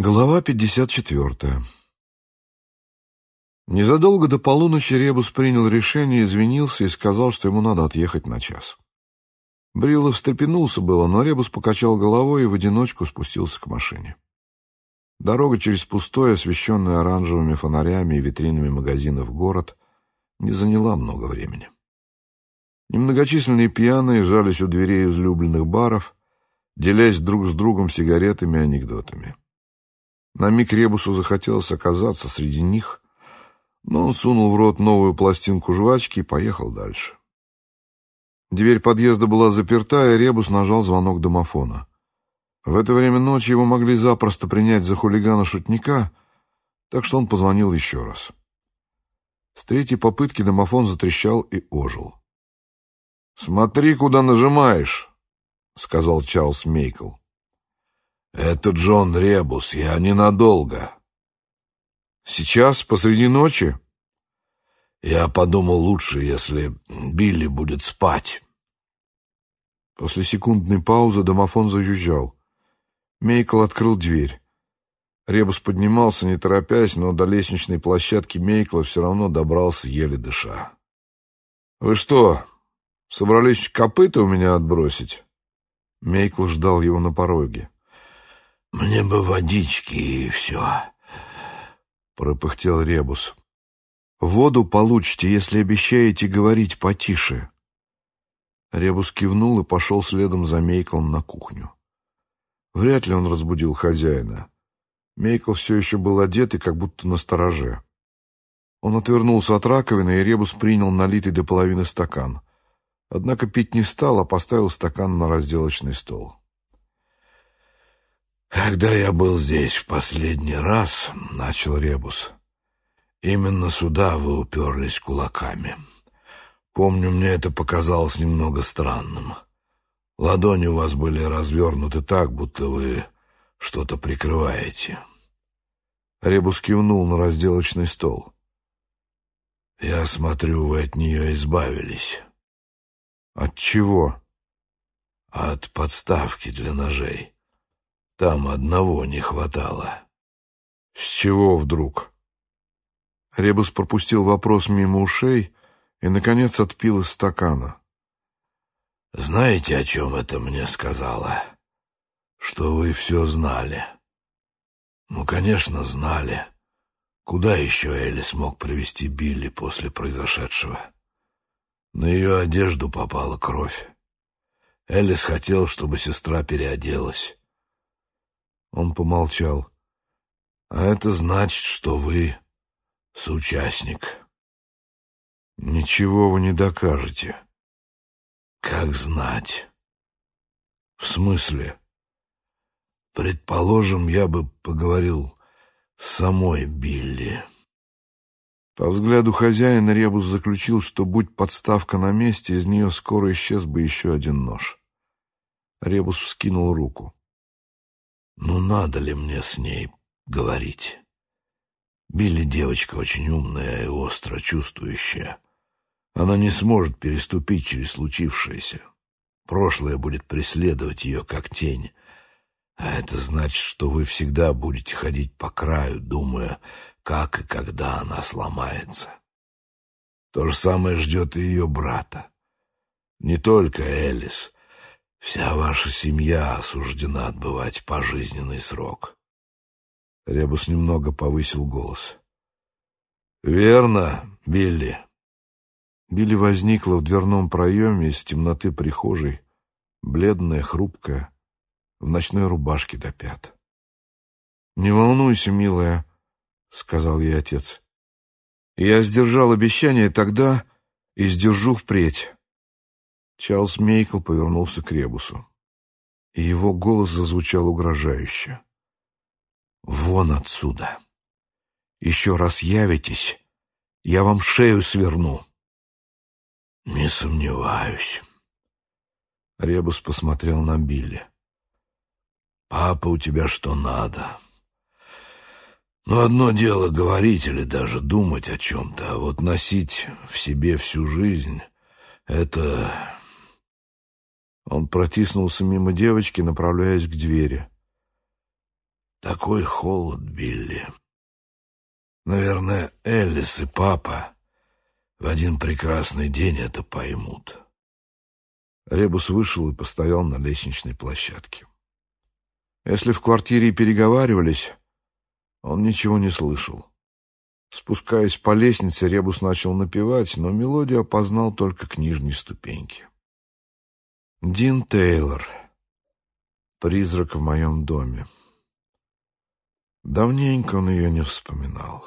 Глава 54 Незадолго до полуночи Ребус принял решение, извинился и сказал, что ему надо отъехать на час. Бриллов встрепенулся было, но Ребус покачал головой и в одиночку спустился к машине. Дорога через пустой, освещенный оранжевыми фонарями и витринами магазинов город, не заняла много времени. Немногочисленные пьяные жались у дверей излюбленных баров, делясь друг с другом сигаретами и анекдотами. На миг Ребусу захотелось оказаться среди них, но он сунул в рот новую пластинку жвачки и поехал дальше. Дверь подъезда была заперта, и Ребус нажал звонок домофона. В это время ночи его могли запросто принять за хулигана-шутника, так что он позвонил еще раз. С третьей попытки домофон затрещал и ожил. «Смотри, куда нажимаешь», — сказал Чарльз Мейкл. «Это Джон Ребус, я ненадолго». «Сейчас, посреди ночи?» «Я подумал, лучше, если Билли будет спать». После секундной паузы домофон зажужжал. Мейкл открыл дверь. Ребус поднимался, не торопясь, но до лестничной площадки Мейкла все равно добрался, еле дыша. «Вы что, собрались копыта у меня отбросить?» Мейкл ждал его на пороге. «Мне бы водички и все», — пропыхтел Ребус. «Воду получите, если обещаете говорить потише». Ребус кивнул и пошел следом за Мейклом на кухню. Вряд ли он разбудил хозяина. Мейкл все еще был одет и как будто на стороже. Он отвернулся от раковины, и Ребус принял налитый до половины стакан. Однако пить не стал, а поставил стакан на разделочный стол. «Когда я был здесь в последний раз, — начал Ребус, — именно сюда вы уперлись кулаками. Помню, мне это показалось немного странным. Ладони у вас были развернуты так, будто вы что-то прикрываете». Ребус кивнул на разделочный стол. «Я смотрю, вы от нее избавились». «От чего?» «От подставки для ножей». Там одного не хватало. С чего вдруг? Ребус пропустил вопрос мимо ушей и, наконец, отпил из стакана. «Знаете, о чем это мне сказала? Что вы все знали». «Ну, конечно, знали. Куда еще Элис мог привести Билли после произошедшего?» На ее одежду попала кровь. Элис хотел, чтобы сестра переоделась. Он помолчал. «А это значит, что вы соучастник». «Ничего вы не докажете». «Как знать». «В смысле?» «Предположим, я бы поговорил с самой Билли». По взгляду хозяина Ребус заключил, что, будь подставка на месте, из нее скоро исчез бы еще один нож. Ребус вскинул руку. Ну, надо ли мне с ней говорить? Билли девочка очень умная и остро чувствующая. Она не сможет переступить через случившееся. Прошлое будет преследовать ее, как тень. А это значит, что вы всегда будете ходить по краю, думая, как и когда она сломается. То же самое ждет и ее брата. Не только Элис — Вся ваша семья осуждена отбывать пожизненный срок. Ребус немного повысил голос. «Верно, Билли». Билли возникла в дверном проеме из темноты прихожей, бледная, хрупкая, в ночной рубашке до пят. «Не волнуйся, милая», — сказал ей отец. «Я сдержал обещание тогда и сдержу впредь. Чарльз Мейкл повернулся к Ребусу, и его голос зазвучал угрожающе. «Вон отсюда! Еще раз явитесь, я вам шею сверну!» «Не сомневаюсь». Ребус посмотрел на Билли. «Папа у тебя что надо. Но одно дело говорить или даже думать о чем-то, а вот носить в себе всю жизнь — это он протиснулся мимо девочки, направляясь к двери. Такой холод, Билли. Наверное, Эллис и папа в один прекрасный день это поймут. Ребус вышел и постоял на лестничной площадке. Если в квартире переговаривались, он ничего не слышал. Спускаясь по лестнице, Ребус начал напевать, но мелодию опознал только к нижней ступеньке. Дин Тейлор. Призрак в моем доме. Давненько он ее не вспоминал.